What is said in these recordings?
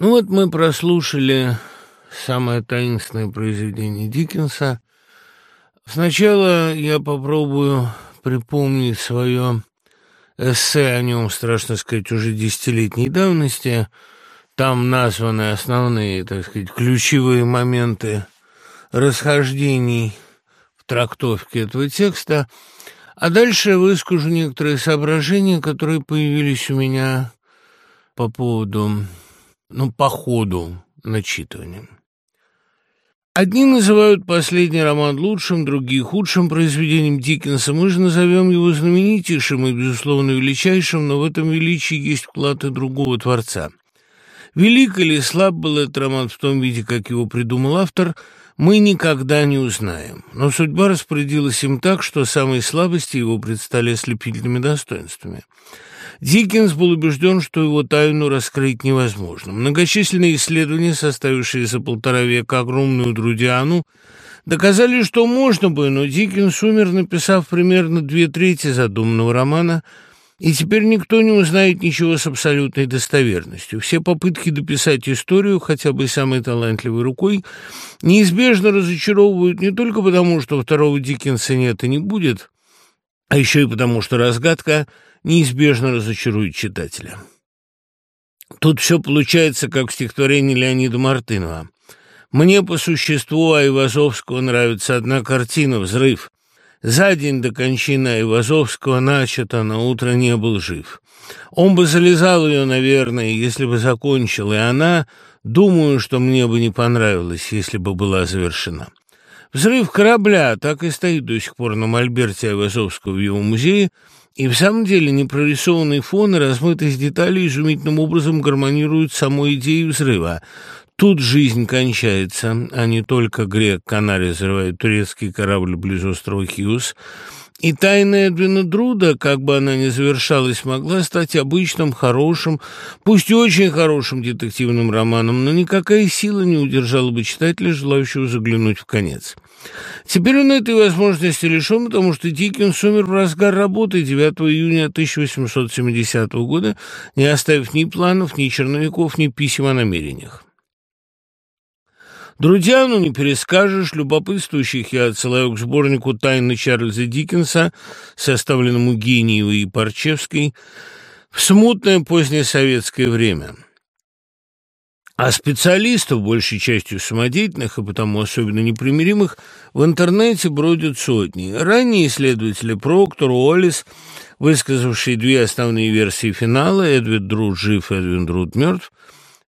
Ну вот мы прослушали самое таинственное произведение Диккенса. Сначала я попробую припомнить свое эссе о нем, страшно сказать, уже десятилетней давности. Там названы основные, так сказать, ключевые моменты расхождений в трактовке этого текста. А дальше выскажу некоторые соображения, которые появились у меня по поводу, ну, по ходу начитывания. Одни называют последний роман лучшим, другие – худшим произведением Диккенса. Мы же назовем его знаменитейшим и, безусловно, величайшим, но в этом величии есть вклад и другого творца. Велик или слаб был этот роман в том виде, как его придумал автор, мы никогда не узнаем. Но судьба распорядилась им так, что самые слабости его предстали ослепительными достоинствами – Диккенс был убежден, что его тайну раскрыть невозможно. Многочисленные исследования, составившие за полтора века огромную Друдиану, доказали, что можно бы, но Диккенс умер, написав примерно две трети задуманного романа, и теперь никто не узнает ничего с абсолютной достоверностью. Все попытки дописать историю, хотя бы самой талантливой рукой, неизбежно разочаровывают не только потому, что второго Диккенса нет и не будет, а еще и потому, что разгадка – неизбежно разочарует читателя. Тут все получается, как в стихотворении Леонида Мартынова. «Мне по существу Айвазовского нравится одна картина «Взрыв». За день до кончины Айвазовского начато, на утро не был жив. Он бы залезал ее, наверное, если бы закончил, и она, думаю, что мне бы не понравилось, если бы была завершена. Взрыв корабля так и стоит до сих пор на мольберте Айвазовского в его музее – и в самом деле непрорисованный фон и размытость деталей изумительным образом гармонируют с самой идеей взрыва. Тут жизнь кончается, а не только грек Канария взрывает турецкий корабль близ острова Хьюз – и тайна Эдвина Друда, как бы она ни завершалась, могла стать обычным, хорошим, пусть и очень хорошим детективным романом, но никакая сила не удержала бы читателя, желающего заглянуть в конец. Теперь он этой возможности лишен, потому что Диккенс умер в разгар работы 9 июня 1870 года, не оставив ни планов, ни черновиков, ни писем о намерениях. Друдиану не перескажешь, любопытствующих я отсылаю к сборнику «Тайны Чарльза Диккенса», составленному Гениевой и Парчевской, в смутное позднесоветское время. А специалистов, большей частью самодеятельных и потому особенно непримиримых, в интернете бродят сотни. Ранние исследователи Проктор, Уоллес, высказавшие две основные версии финала «Эдвин Друд жив, Эдвин Друд мертв»,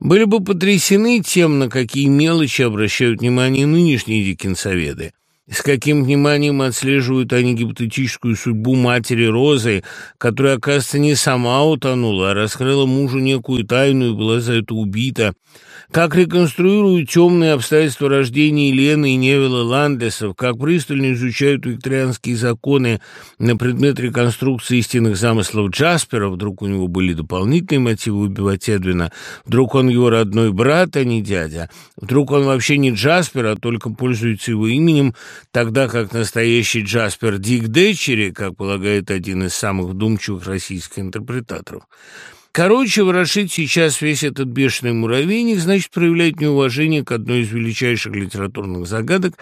были бы потрясены тем, на какие мелочи обращают внимание нынешние диккенсоведы. С каким вниманием отслеживают они гипотетическую судьбу матери Розы, которая, оказывается, не сама утонула, а раскрыла мужу некую тайну и была за это убита – как реконструируют темные обстоятельства рождения Елены и Невилла Ландесов, как пристально изучают викторианские законы на предмет реконструкции истинных замыслов Джаспера, вдруг у него были дополнительные мотивы убивать Эдвина, вдруг он его родной брат, а не дядя, вдруг он вообще не Джаспер, а только пользуется его именем, тогда как настоящий Джаспер Дик Дечери, как полагает один из самых вдумчивых российских интерпретаторов. Короче, ворошить сейчас весь этот бешеный муравейник, значит, проявлять неуважение к одной из величайших литературных загадок.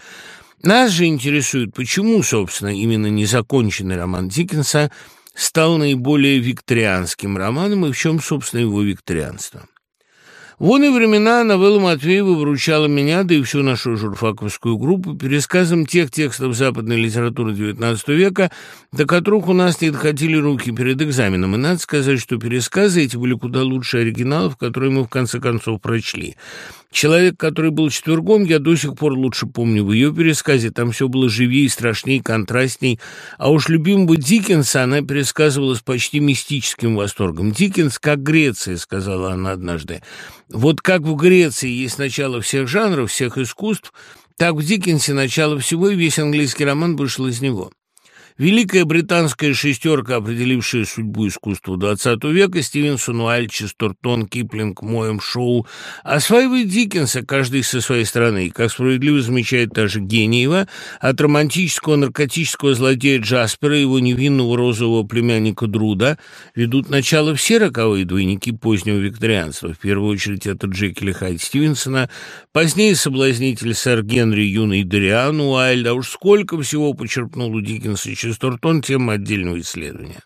Нас же интересует, почему, собственно, именно незаконченный роман Диккенса стал наиболее викторианским романом и в чем, собственно, его викторианство. Вон и времена новелла Матвеева вручала меня, да и всю нашу журфаковскую группу, пересказом тех текстов западной литературы XIX века, до которых у нас не доходили руки перед экзаменом. И надо сказать, что пересказы эти были куда лучше оригиналов, которые мы в конце концов прочли. Человек, который был четвергом, я до сих пор лучше помню в ее пересказе. Там все было живее, страшнее, контрастней. А уж любимого Диккенса она пересказывала с почти мистическим восторгом. «Диккенс как Греция», — сказала она однажды. «Вот как в Греции есть начало всех жанров, всех искусств, так в Диккенсе начало всего, и весь английский роман вышел из него». Великая британская шестерка, определившая судьбу искусства XX века, Стивенсон, Уайльд, Честертон, Киплинг, Моем, Шоу, осваивает Диккенса, каждый со своей стороны. И, как справедливо замечает даже Гениева, от романтического наркотического злодея Джаспера и его невинного розового племянника Друда ведут начало все роковые двойники позднего викторианства. В первую очередь это Джекили Хайд Стивенсона, позднее соблазнитель сэр Генри юный Дориан Уайльда. Уж сколько всего почерпнул у Диккенса Честертон тема отдельного исследования.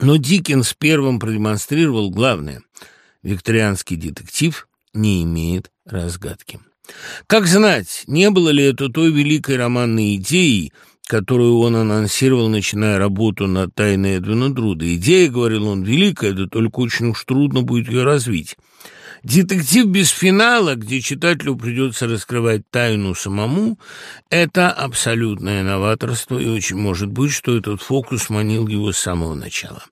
Но Диккенс первым продемонстрировал главное – викторианский детектив не имеет разгадки. Как знать, не было ли это той великой романной идеей, которую он анонсировал, начиная работу над «Тайной Эдвина Друда». Идея, говорил он, великая, да только очень уж трудно будет ее развить. Детектив без финала, где читателю придется раскрывать тайну самому, это абсолютное новаторство, и очень может быть, что этот фокус манил его с самого начала.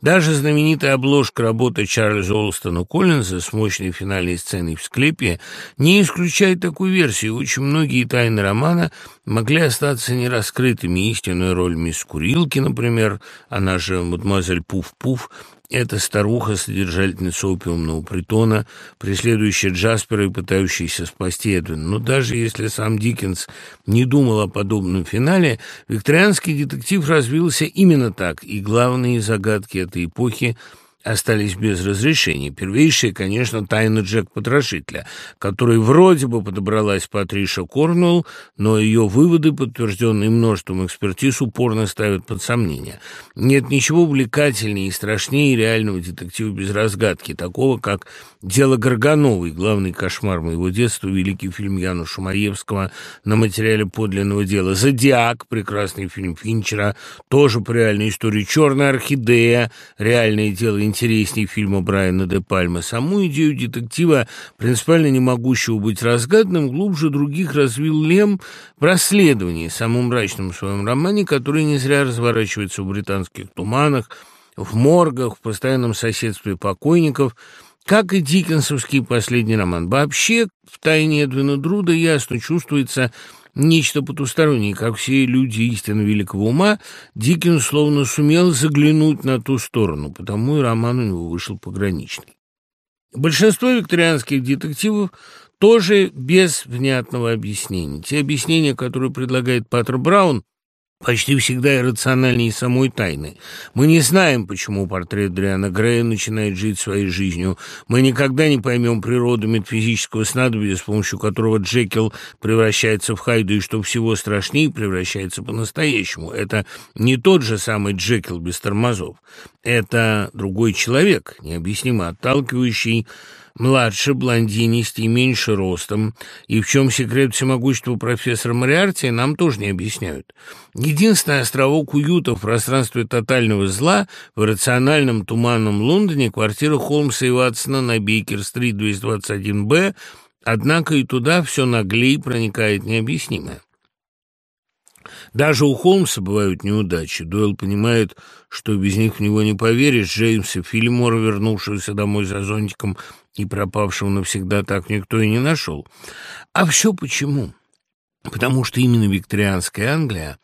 Даже знаменитая обложка работы Чарльза Олстона Коллинза с мощной финальной сценой в склепе не исключает такую версию. Очень многие тайны романа могли остаться нераскрытыми. Истинную роль мисс Курилки, например, она же мадемуазель Пуф-Пуф, эта старуха, содержательница опиумного притона, преследующая Джаспера и пытающаяся спасти Эдвина. Но даже если сам Диккенс не думал о подобном финале, викторианский детектив развился именно так, и главные загадки этой эпохи – остались без разрешения. Первейшая, конечно, тайна Джек-потрошителя, которой вроде бы подобралась Патриша Корнуэлл, но ее выводы, подтвержденные множеством экспертиз, упорно ставят под сомнение. Нет ничего увлекательнее и страшнее реального детектива без разгадки, такого, как «Дело Горгановой», главный кошмар моего детства, великий фильм Яна Шумаевского на материале подлинного дела, «Зодиак», прекрасный фильм Финчера, тоже по реальной истории, «Черная орхидея», реальное дело интереснее фильма Брайана де Пальма. Саму идею детектива, принципиально не могущего быть разгаданным, глубже других развил Лем в расследовании, самом мрачном своем романе, который не зря разворачивается в британских туманах, в моргах, в постоянном соседстве покойников, как и Диккенсовский последний роман. Вообще, в «Тайне Эдвина Друда» ясно чувствуется нечто потустороннее. Как все люди истинно великого ума, Диккенс словно сумел заглянуть на ту сторону, потому и роман у него вышел пограничный. Большинство викторианских детективов тоже без внятного объяснения. Те объяснения, которые предлагает Паттер Браун, почти всегда иррациональнее самой тайны. Мы не знаем, почему портрет Дриана Грея начинает жить своей жизнью. Мы никогда не поймем природу метафизического снадобья, с помощью которого Джекил превращается в Хайду, и что всего страшнее, превращается по-настоящему. Это не тот же самый Джекил без тормозов. Это другой человек, необъяснимо отталкивающий, младше, блондинистый, меньше ростом, и в чем секрет всемогущества профессора Мариарти, нам тоже не объясняют. Единственный островок уюта в пространстве тотального зла в рациональном туманном Лондоне – квартира Холмса и Ватсона на Бейкер-стрит 221-Б, однако и туда все наглей проникает необъяснимое. Даже у Холмса бывают неудачи. Дойл понимает, что без них в него не поверишь. Джеймса Филимора, вернувшегося домой за зонтиком и пропавшего навсегда, так никто и не нашел. А все почему? Потому что именно викторианская Англия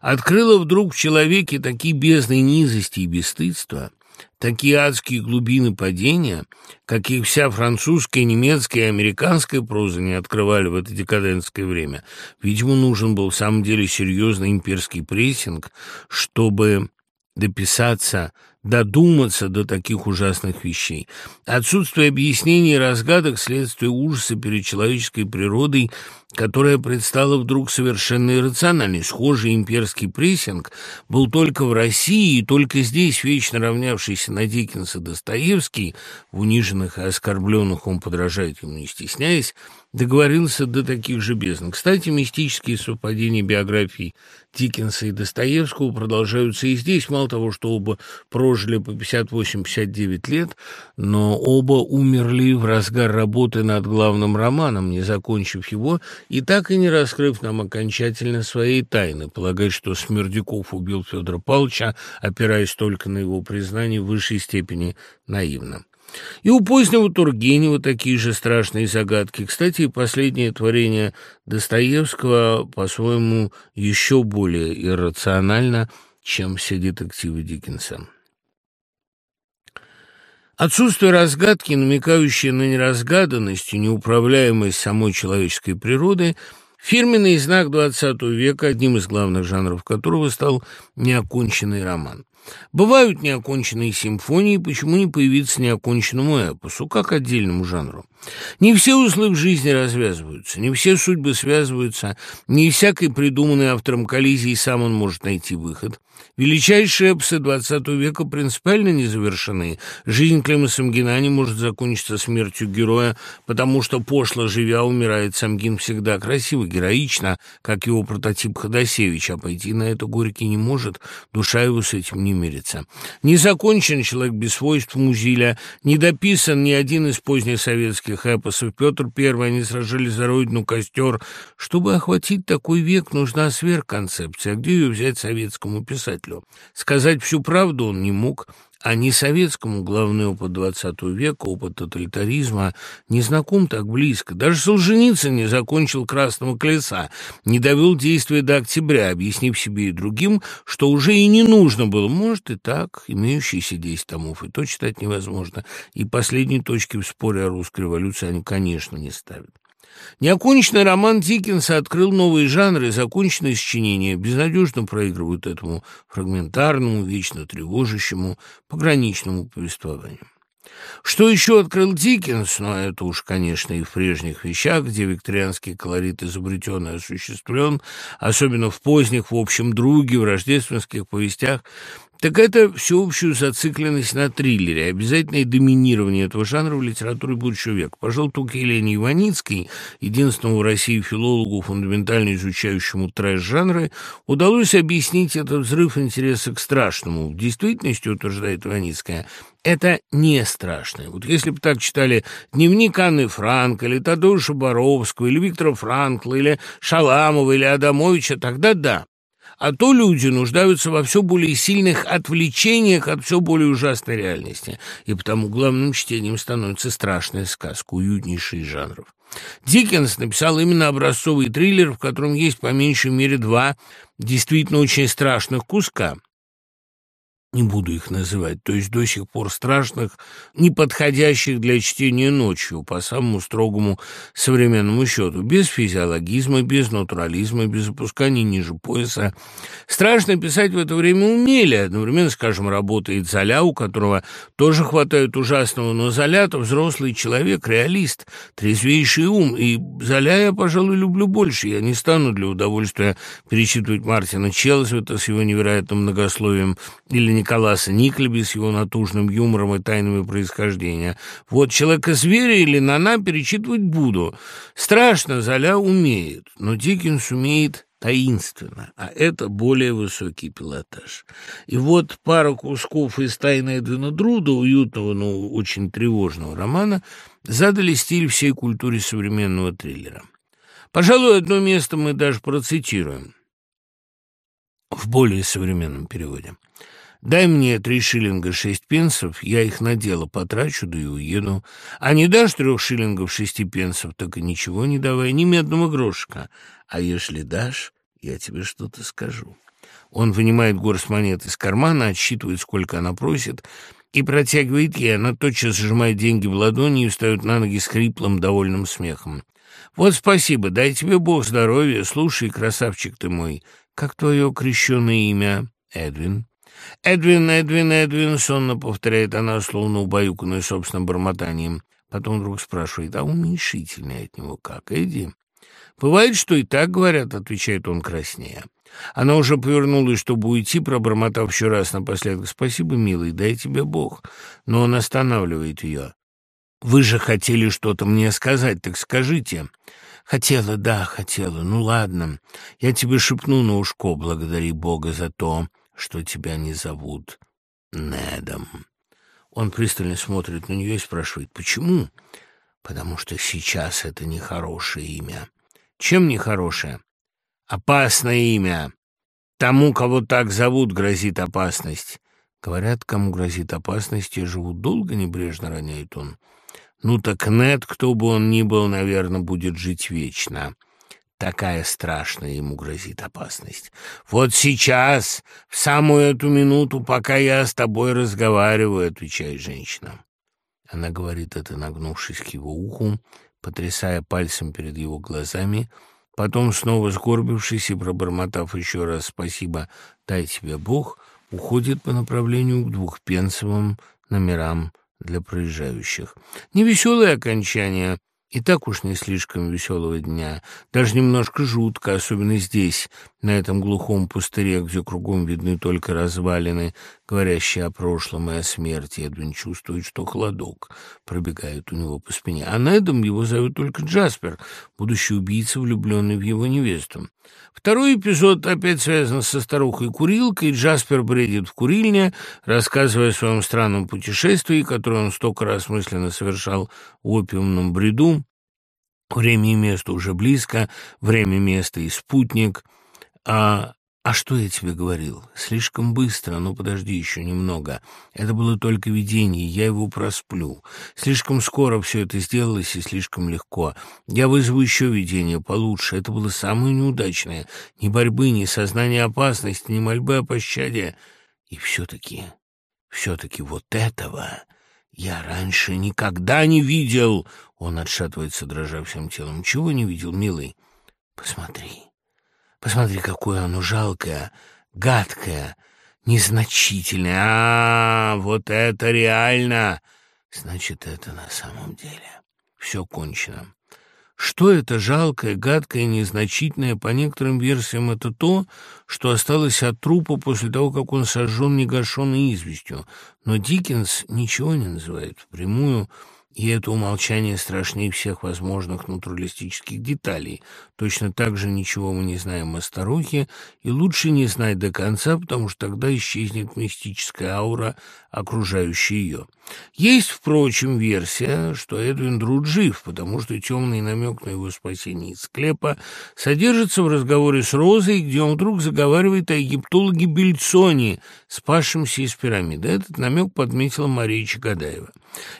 открыла вдруг в человеке такие бездны низости и бесстыдства, такие адские глубины падения, каких вся французская, немецкая и американская проза не открывали в это декадентское время. Видимо, нужен был в самом деле серьезный имперский прессинг, чтобы дописаться додуматься до таких ужасных вещей. Отсутствие объяснений и разгадок – следствие ужаса перед человеческой природой, которая предстала вдруг совершенно иррациональной. Схожий имперский прессинг был только в России, и только здесь вечно равнявшийся на Диккенса Достоевский, в униженных и оскорбленных он подражает ему, не стесняясь, договорился до таких же бездн. Кстати, мистические совпадения биографий Диккенса и Достоевского продолжаются и здесь. Мало того, что оба прожили по 58-59 лет, но оба умерли в разгар работы над главным романом, не закончив его и так и не раскрыв нам окончательно своей тайны. Полагать, что Смердяков убил Федора Павловича, опираясь только на его признание в высшей степени наивно. И у позднего Тургенева такие же страшные загадки. Кстати, последнее творение Достоевского, по-своему, еще более иррационально, чем все детективы Диккенса. Отсутствие разгадки, намекающее на неразгаданность и неуправляемость самой человеческой природы – Фирменный знак XX века, одним из главных жанров которого стал неоконченный роман. Бывают неоконченные симфонии, почему не появиться неоконченному эпосу, как отдельному жанру? Не все узлы в жизни развязываются, не все судьбы связываются, не всякой придуманной автором коллизии сам он может найти выход. Величайшие эпосы XX века принципиально не завершены. Жизнь Клима Самгина не может закончиться смертью героя, потому что пошло живя умирает Самгин всегда красиво, героично, как его прототип Ходосевич, а пойти на это Горький не может, душа его с этим не мирится. Не закончен человек без свойств Музиля, не дописан ни один из поздних советских эпосов. Петр I, они сражались за родину, костер. Чтобы охватить такой век, нужна сверхконцепция. Где ее взять советскому писателю? Сказать всю правду он не мог, а не советскому главный опыт XX века, опыт тоталитаризма, не знаком так близко. Даже Солженицын не закончил «Красного колеса», не довел действия до октября, объяснив себе и другим, что уже и не нужно было. Может, и так, имеющиеся 10 томов, и то читать невозможно. И последней точки в споре о русской революции они, конечно, не ставят. Неоконченный роман Диккенса открыл новые жанры, законченные сочинения безнадежно проигрывают этому фрагментарному, вечно тревожащему, пограничному повествованию. Что еще открыл Диккенс, но это уж, конечно, и в прежних вещах, где викторианский колорит изобретен и осуществлен, особенно в поздних, в общем друге, в рождественских повестях, так это всеобщую зацикленность на триллере, обязательное доминирование этого жанра в литературе будущего века. Пожалуй, только Елене Иваницкой, единственному в России филологу, фундаментально изучающему трэш-жанры, удалось объяснить этот взрыв интереса к страшному. В действительности, утверждает Иваницкая, это не страшно. Вот если бы так читали дневник Анны Франк, или Тадeuша Боровского, или Виктора Франкла, или Шаламова, или Адамовича, тогда да. А то люди нуждаются во все более сильных отвлечениях от все более ужасной реальности, и потому главным чтением становится страшная сказка, уютнейший из жанров. Диккенс написал именно образцовый триллер, в котором есть по меньшей мере два действительно очень страшных куска – не буду их называть, то есть до сих пор страшных, не подходящих для чтения ночью, по самому строгому современному счету, без физиологизма, без натурализма, без опускания ниже пояса. Страшно писать в это время умели, одновременно, скажем, работает Золя, у которого тоже хватает ужасного, но Золя-то взрослый человек, реалист, трезвейший ум, и Золя я, пожалуй, люблю больше, я не стану для удовольствия перечитывать Мартина Челсвета с его невероятным многословием или Николаса Никлеби с его натужным юмором и тайнами происхождения. Вот «Человека-зверя» или «Нана» перечитывать буду. Страшно, Золя умеет, но Диккенс умеет таинственно, а это более высокий пилотаж. И вот пара кусков из «Тайны Эдвина Друда», уютного, но очень тревожного романа, задали стиль всей культуре современного триллера. Пожалуй, одно место мы даже процитируем в более современном переводе. Дай мне три шиллинга шесть пенсов, я их на дело потрачу, да и уеду. А не дашь трех шиллингов шести пенсов, так и ничего не давай, ни медного грошика. А если дашь, я тебе что-то скажу». Он вынимает горсть монет из кармана, отсчитывает, сколько она просит, и протягивает ей. Она тотчас сжимает деньги в ладони и встает на ноги с хриплым, довольным смехом. «Вот спасибо, дай тебе Бог здоровья. Слушай, красавчик ты мой, как твое крещеное имя?» «Эдвин». «Эдвин, Эдвин, Эдвин», — сонно повторяет она, словно убаюканная собственным бормотанием. Потом вдруг спрашивает, а уменьшительное от него как, Эдди? «Бывает, что и так говорят», — отвечает он краснея. Она уже повернулась, чтобы уйти, пробормотав еще раз напоследок «Спасибо, милый, дай тебе Бог». Но он останавливает ее. «Вы же хотели что-то мне сказать, так скажите». «Хотела, да, хотела. Ну, ладно. Я тебе шепну на ушко, благодари Бога за то, что тебя не зовут Недом. Он пристально смотрит на нее и спрашивает, почему? Потому что сейчас это нехорошее имя. Чем нехорошее? Опасное имя. Тому, кого так зовут, грозит опасность. Говорят, кому грозит опасность, те живут долго, небрежно роняет он. Ну так Нед, кто бы он ни был, наверное, будет жить вечно. Такая страшная ему грозит опасность. Вот сейчас, в самую эту минуту, пока я с тобой разговариваю, отвечает женщина. Она говорит это, нагнувшись к его уху, потрясая пальцем перед его глазами, потом, снова сгорбившись и пробормотав еще раз «спасибо, дай тебе Бог», уходит по направлению к двухпенсовым номерам для проезжающих. Невеселое окончание и так уж не слишком веселого дня, даже немножко жутко, особенно здесь, на этом глухом пустыре, где кругом видны только развалины, говорящие о прошлом и о смерти. Эдвин чувствует, что холодок пробегает у него по спине. А Недом его зовут только Джаспер, будущий убийца, влюбленный в его невесту. Второй эпизод опять связан со старухой-курилкой. Джаспер бредит в курильне, рассказывая о своем странном путешествии, которое он столько раз мысленно совершал в опиумном бреду. Время и место уже близко, время, место и спутник. А «А что я тебе говорил? Слишком быстро, ну подожди еще немного. Это было только видение, я его просплю. Слишком скоро все это сделалось и слишком легко. Я вызову еще видение получше. Это было самое неудачное. Ни борьбы, ни сознания опасности, ни мольбы о пощаде. И все-таки, все-таки вот этого я раньше никогда не видел. Он отшатывается, дрожа всем телом. Чего не видел, милый? Посмотри. Посмотри, какое оно жалкое, гадкое, незначительное. А, вот это реально! Значит, это на самом деле. Все кончено. Что это жалкое, гадкое, незначительное? По некоторым версиям это то, что осталось от трупа после того, как он сожжен негашенной известью. Но Диккенс ничего не называет впрямую, и это умолчание страшнее всех возможных натуралистических деталей. Точно так же ничего мы не знаем о старухе, и лучше не знать до конца, потому что тогда исчезнет мистическая аура, окружающая ее. Есть, впрочем, версия, что Эдвин Друд жив, потому что темный намек на его спасение из склепа содержится в разговоре с Розой, где он вдруг заговаривает о египтологе Бельцоне, спасшемся из пирамиды. Этот намек подметила Мария Чагадаева.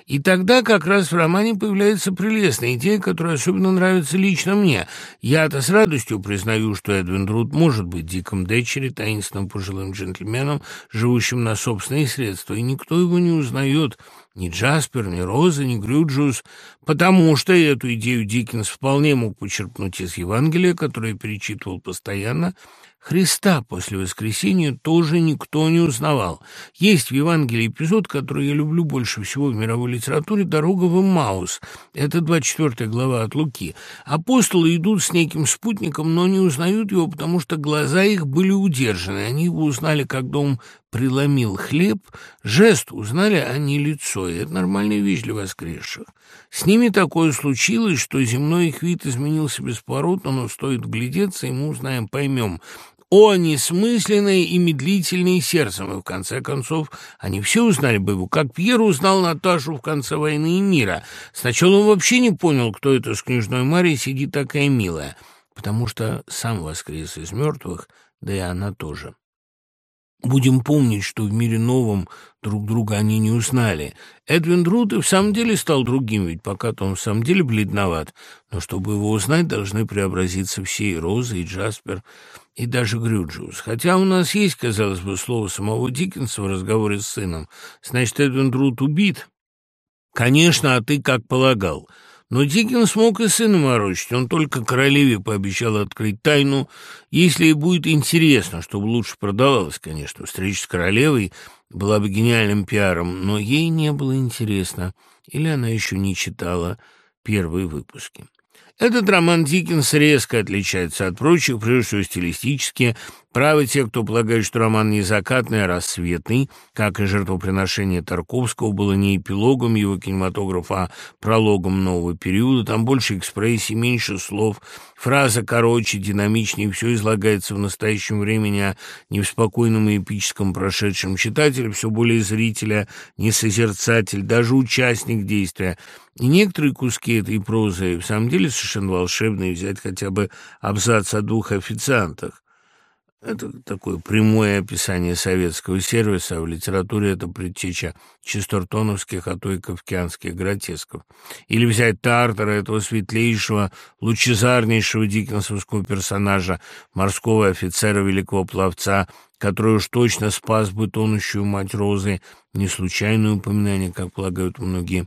И тогда как раз в романе появляется прелестная идея, которая особенно нравится лично мне. Я-то с радостью признаю, что Эдвин Друд может быть Диком Дэтчери, таинственным пожилым джентльменом, живущим на собственные средства, и никто его не узнает, ни Джаспер, ни Роза, ни Грюджус, потому что эту идею Диккенс вполне мог почерпнуть из Евангелия, которое перечитывал постоянно, Христа после воскресения тоже никто не узнавал. Есть в Евангелии эпизод, который я люблю больше всего в мировой литературе «Дорога в Маус». Это 24 глава от Луки. Апостолы идут с неким спутником, но не узнают его, потому что глаза их были удержаны. Они его узнали, когда он преломил хлеб, жест узнали, а не лицо, и это нормальная вещь для воскресших. С ними такое случилось, что земной их вид изменился бесповоротно, но стоит глядеться, и мы узнаем, поймем. О, несмысленное и медлительное сердцем, и в конце концов они все узнали бы его, как Пьер узнал Наташу в конце войны и мира. Сначала он вообще не понял, кто это с княжной Марьей сидит такая милая, потому что сам воскрес из мертвых, да и она тоже. Будем помнить, что в мире новом друг друга они не узнали. Эдвин Друд и в самом деле стал другим, ведь пока-то он в самом деле бледноват. Но чтобы его узнать, должны преобразиться все и Роза, и Джаспер, и даже Грюджиус. Хотя у нас есть, казалось бы, слово самого Диккенса в разговоре с сыном. Значит, Эдвин Друд убит? Конечно, а ты как полагал. Но Диккен смог и сына морочить. Он только королеве пообещал открыть тайну, если ей будет интересно, чтобы лучше продавалось, конечно. Встреча с королевой была бы гениальным пиаром, но ей не было интересно, или она еще не читала первые выпуски. Этот роман Диккенс резко отличается от прочих, прежде всего стилистически, Правы те, кто полагает, что роман не закатный, а рассветный, как и жертвоприношение Тарковского было не эпилогом его кинематографа, а прологом нового периода. Там больше экспрессий, меньше слов, фраза короче, динамичнее, все излагается в настоящем времени, а не в спокойном и эпическом прошедшем. Читатель все более зрителя, не созерцатель, даже участник действия. И некоторые куски этой прозы в самом деле совершенно волшебные, взять хотя бы абзац о двух официантах. Это такое прямое описание советского сервиса, а в литературе это предтеча чистортоновских, а то и кавкианских гротесков. Или взять Тартера, этого светлейшего, лучезарнейшего диккенсовского персонажа, морского офицера, великого пловца, который уж точно спас бы тонущую мать Розы, не случайное упоминание, как полагают многие.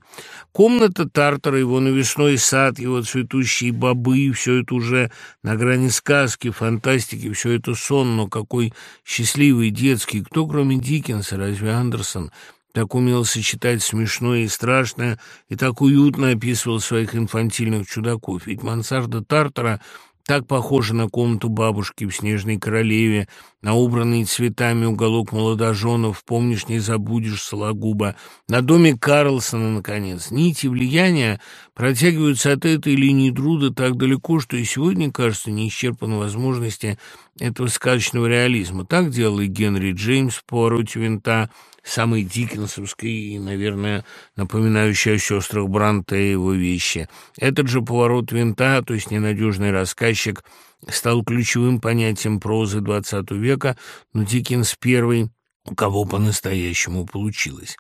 Комната Тартара, его навесной сад, его цветущие бобы, все это уже на грани сказки, фантастики, все это сон, но какой счастливый детский. Кто, кроме Диккенса, разве Андерсон, так умел сочетать смешное и страшное, и так уютно описывал своих инфантильных чудаков. Ведь мансарда Тартара так похожа на комнату бабушки в «Снежной королеве», на убранный цветами уголок молодоженов, помнишь, не забудешь Сологуба, на доме Карлсона, наконец. Нити влияния протягиваются от этой линии Друда так далеко, что и сегодня, кажется, не исчерпаны возможности этого сказочного реализма. Так делал и Генри Джеймс в «Повороте винта», самой диккенсовской и, наверное, напоминающей о сестрах Бранте его вещи. Этот же поворот винта, то есть ненадежный рассказчик, стал ключевым понятием прозы XX века, но Диккенс первый, у кого по-настоящему получилось.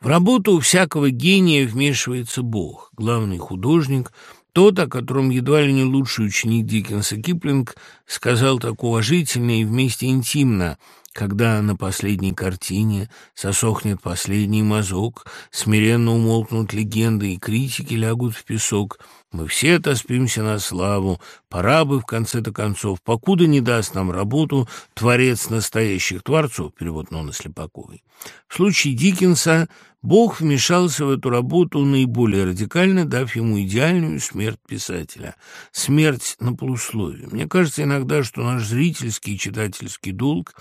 В работу у всякого гения вмешивается Бог, главный художник, тот, о котором едва ли не лучший ученик Диккенса Киплинг сказал так уважительно и вместе интимно – когда на последней картине сосохнет последний мазок, смиренно умолкнут легенды и критики лягут в песок, мы все отоспимся на славу, пора бы в конце-то концов, покуда не даст нам работу творец настоящих творцов, перевод Нона Слепаковой. В случае Диккенса Бог вмешался в эту работу наиболее радикально, дав ему идеальную смерть писателя. Смерть на полусловие. Мне кажется иногда, что наш зрительский и читательский долг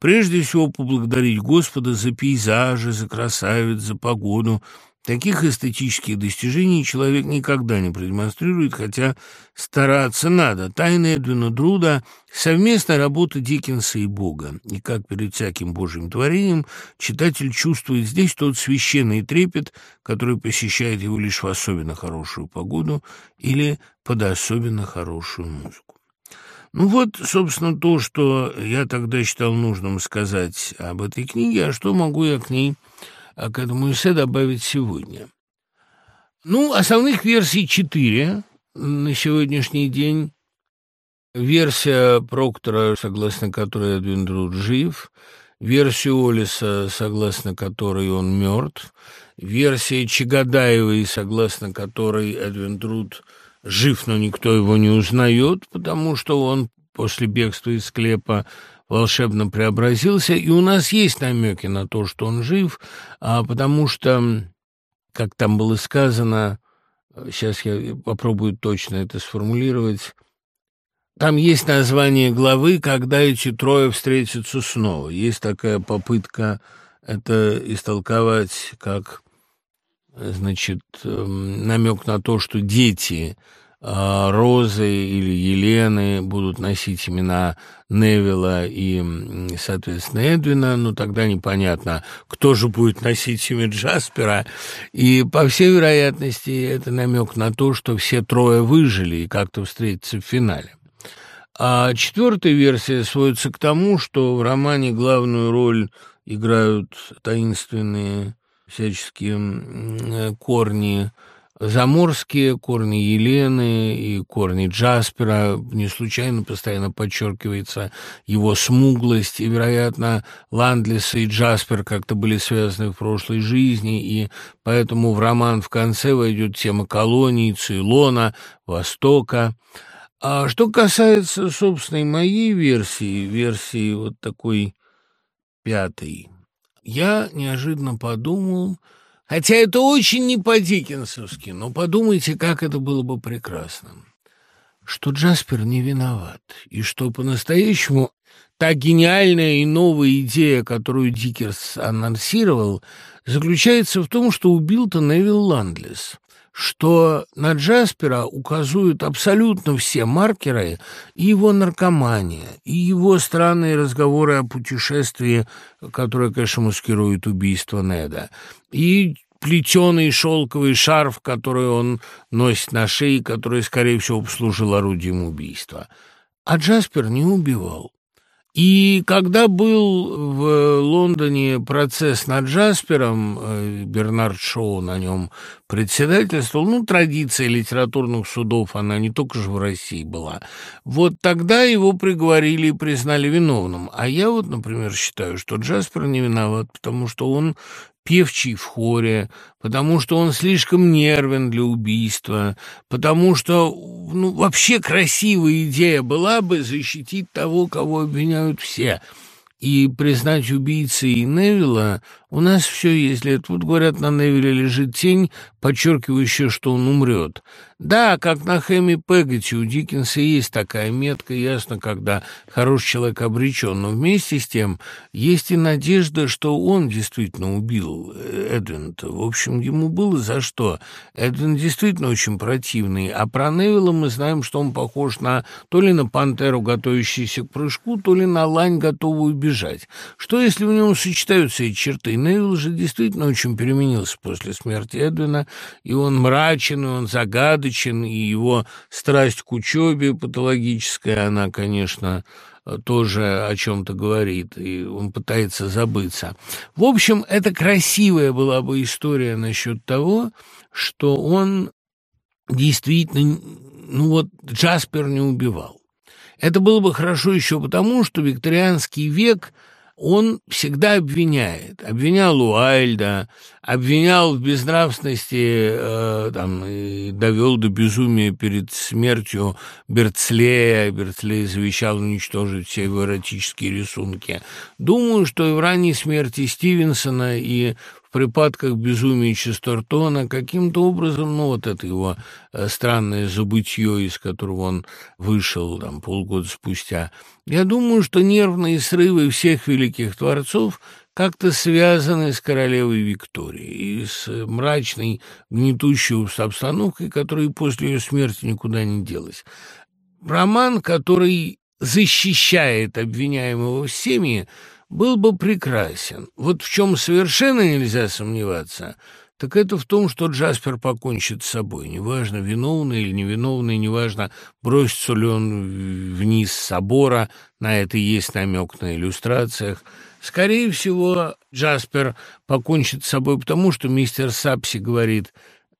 Прежде всего поблагодарить Господа за пейзажи, за красавиц, за погоду. Таких эстетических достижений человек никогда не продемонстрирует, хотя стараться надо. Тайна Эдвина Друда — совместная работа Диккенса и Бога. И как перед всяким Божьим творением, читатель чувствует здесь тот священный трепет, который посещает его лишь в особенно хорошую погоду или под особенно хорошую музыку. Ну вот, собственно, то, что я тогда считал нужным сказать об этой книге, а что могу я к ней, а к этому эссе добавить сегодня. Ну, основных версий четыре на сегодняшний день. Версия Проктора, согласно которой Эдвин Друд жив, версия Олиса, согласно которой он мертв, версия Чагадаевой, согласно которой Эдвин Друд – жив, но никто его не узнает, потому что он после бегства из склепа волшебно преобразился, и у нас есть намеки на то, что он жив, а потому что, как там было сказано, сейчас я попробую точно это сформулировать, там есть название главы, когда эти трое встретятся снова. Есть такая попытка это истолковать как значит, эм, намек на то, что дети а, Розы или Елены будут носить имена Невилла и, соответственно, Эдвина, но тогда непонятно, кто же будет носить имя Джаспера. И, по всей вероятности, это намек на то, что все трое выжили и как-то встретятся в финале. А четвертая версия сводится к тому, что в романе главную роль играют таинственные всяческие э, корни заморские, корни Елены и корни Джаспера. Не случайно постоянно подчеркивается его смуглость, и, вероятно, Ландлис и Джаспер как-то были связаны в прошлой жизни, и поэтому в роман в конце войдет тема колонии, Цейлона, Востока. А что касается, собственной моей версии, версии вот такой пятой, я неожиданно подумал, хотя это очень не по-диккенсовски, но подумайте, как это было бы прекрасно, что Джаспер не виноват, и что по-настоящему та гениальная и новая идея, которую Диккерс анонсировал, заключается в том, что убил-то Невил Ландлес что на Джаспера указывают абсолютно все маркеры, и его наркомания, и его странные разговоры о путешествии, которое, конечно, маскирует убийство Неда, и плетеный шелковый шарф, который он носит на шее, который, скорее всего, послужил орудием убийства. А Джаспер не убивал. И когда был в Лондоне процесс над Джаспером, э, Бернард Шоу на нем председательствовал, ну, традиция литературных судов, она не только же в России была, вот тогда его приговорили и признали виновным. А я вот, например, считаю, что Джаспер не виноват, потому что он певчий в хоре, потому что он слишком нервен для убийства, потому что, ну, вообще красивая идея была бы защитить того, кого обвиняют все – и признать убийцей Невилла, у нас все есть этого. Вот, говорят, на Невилле лежит тень, подчеркивающая, что он умрет. Да, как на Хэми Пегати, у Диккенса есть такая метка, ясно, когда хороший человек обречен, но вместе с тем есть и надежда, что он действительно убил Эдвинта. В общем, ему было за что. Эдвин действительно очень противный, а про Невилла мы знаем, что он похож на то ли на пантеру, готовящуюся к прыжку, то ли на лань, готовую бежать. Что, если в нем сочетаются эти черты? Невилл же действительно очень переменился после смерти Эдвина, и он мрачен, и он загадочен, и его страсть к учебе патологическая, она, конечно, тоже о чем-то говорит, и он пытается забыться. В общем, это красивая была бы история насчет того, что он действительно, ну вот, Джаспер не убивал. Это было бы хорошо еще потому, что викторианский век – он всегда обвиняет. Обвинял Уайльда, обвинял в безнравственности, э, там, довел до безумия перед смертью Берцлея. Берцлей завещал уничтожить все его эротические рисунки. Думаю, что и в ранней смерти Стивенсона, и в припадках безумия Честертона каким-то образом, ну, вот это его э, странное забытье, из которого он вышел там полгода спустя, я думаю, что нервные срывы всех великих творцов как-то связаны с королевой Викторией и с мрачной, гнетущей обстановкой, которая после ее смерти никуда не делась. Роман, который защищает обвиняемого всеми, был бы прекрасен. Вот в чем совершенно нельзя сомневаться, так это в том, что Джаспер покончит с собой. Неважно, виновный или невиновный, неважно, бросится ли он вниз с собора, на это есть намек на иллюстрациях. Скорее всего, Джаспер покончит с собой, потому что мистер Сапси говорит,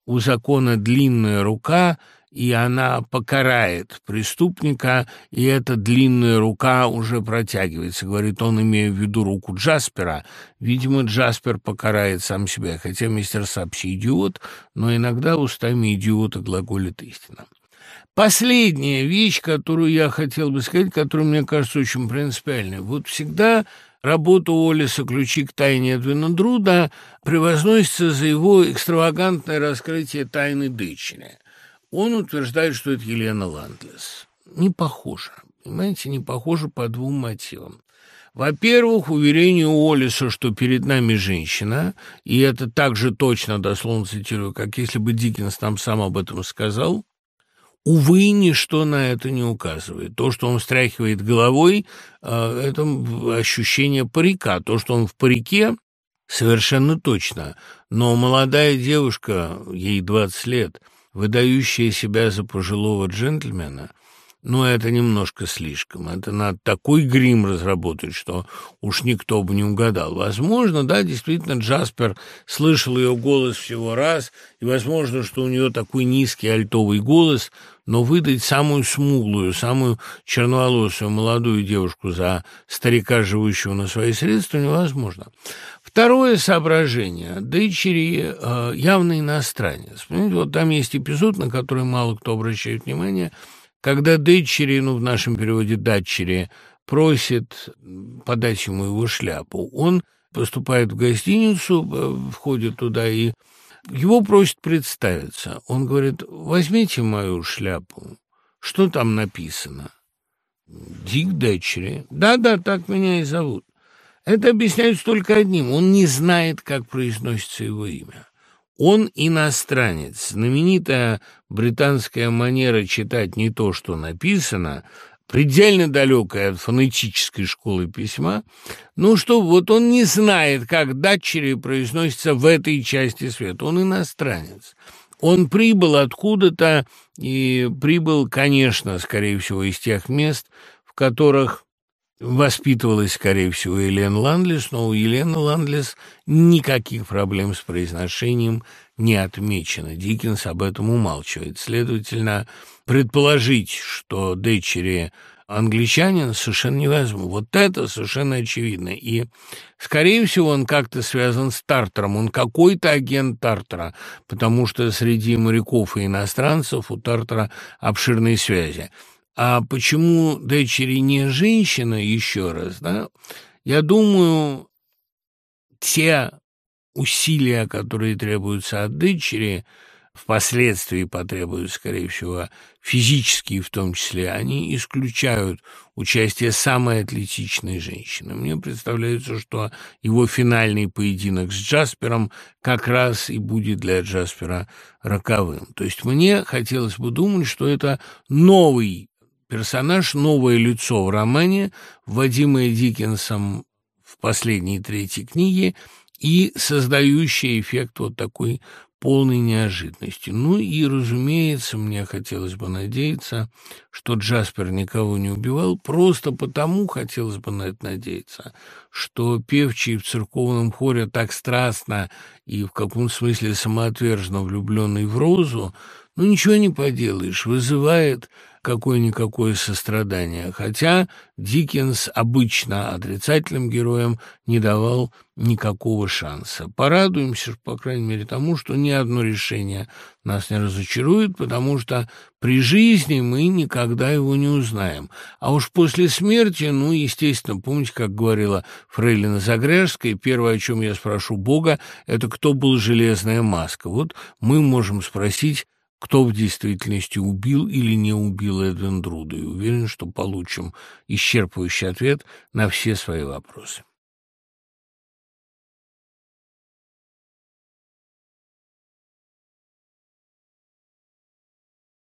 у закона длинная рука — и она покарает преступника, и эта длинная рука уже протягивается, говорит он, имея в виду руку Джаспера. Видимо, Джаспер покарает сам себя, хотя мистер Сапси идиот, но иногда устами идиота глаголит истина. Последняя вещь, которую я хотел бы сказать, которая мне кажется очень принципиальной. Вот всегда работа Уоллеса «Ключи к тайне Эдвина Друда» превозносится за его экстравагантное раскрытие тайны дочери. Он утверждает, что это Елена Ландлес. Не похоже. Понимаете, не похоже по двум мотивам. Во-первых, уверение Уоллеса, что перед нами женщина, и это так же точно, дословно цитирую, как если бы Диккенс нам сам об этом сказал, увы, ничто на это не указывает. То, что он встряхивает головой, э, это ощущение парика. То, что он в парике, совершенно точно. Но молодая девушка, ей 20 лет – выдающая себя за пожилого джентльмена, ну, это немножко слишком. Это надо такой грим разработать, что уж никто бы не угадал. Возможно, да, действительно, Джаспер слышал ее голос всего раз, и возможно, что у нее такой низкий альтовый голос, но выдать самую смуглую, самую черноволосую молодую девушку за старика, живущего на свои средства, невозможно. Второе соображение. Дочери э, явно иностранец. Понимаете, вот там есть эпизод, на который мало кто обращает внимание, когда дочери, ну, в нашем переводе датчери, просит подать ему его шляпу. Он поступает в гостиницу, э, входит туда и его просят представиться. Он говорит, возьмите мою шляпу. Что там написано? Дик Дэтчери. Да-да, так меня и зовут. Это объясняется только одним. Он не знает, как произносится его имя. Он иностранец. Знаменитая британская манера читать не то, что написано, предельно далекая от фонетической школы письма, ну что, вот он не знает, как датчери произносится в этой части света. Он иностранец. Он прибыл откуда-то и прибыл, конечно, скорее всего, из тех мест, в которых воспитывалась, скорее всего, Елена Ландлес, но у Елены Ландлес никаких проблем с произношением не отмечено. Диккенс об этом умалчивает. Следовательно, предположить, что дочери англичанин совершенно невозможно. Вот это совершенно очевидно. И, скорее всего, он как-то связан с Тартером. Он какой-то агент Тартера, потому что среди моряков и иностранцев у Тартера обширные связи. А почему дочери не женщина, еще раз, да? Я думаю, те усилия, которые требуются от дочери, впоследствии потребуют, скорее всего, физические в том числе, они исключают участие самой атлетичной женщины. Мне представляется, что его финальный поединок с Джаспером как раз и будет для Джаспера роковым. То есть мне хотелось бы думать, что это новый Персонаж – новое лицо в романе, вводимое Диккенсом в последней третьей книге и создающее эффект вот такой полной неожиданности. Ну и, разумеется, мне хотелось бы надеяться, что Джаспер никого не убивал, просто потому хотелось бы на это надеяться, что певчий в церковном хоре так страстно и в каком смысле самоотверженно влюбленный в Розу, ну ничего не поделаешь, вызывает какое-никакое сострадание, хотя Диккенс обычно отрицательным героям не давал никакого шанса. Порадуемся, по крайней мере, тому, что ни одно решение нас не разочарует, потому что при жизни мы никогда его не узнаем. А уж после смерти, ну, естественно, помните, как говорила Фрейлина Загряжская, первое, о чем я спрошу Бога, это кто был железная маска. Вот мы можем спросить кто в действительности убил или не убил Эдвин Друда, и уверен, что получим исчерпывающий ответ на все свои вопросы.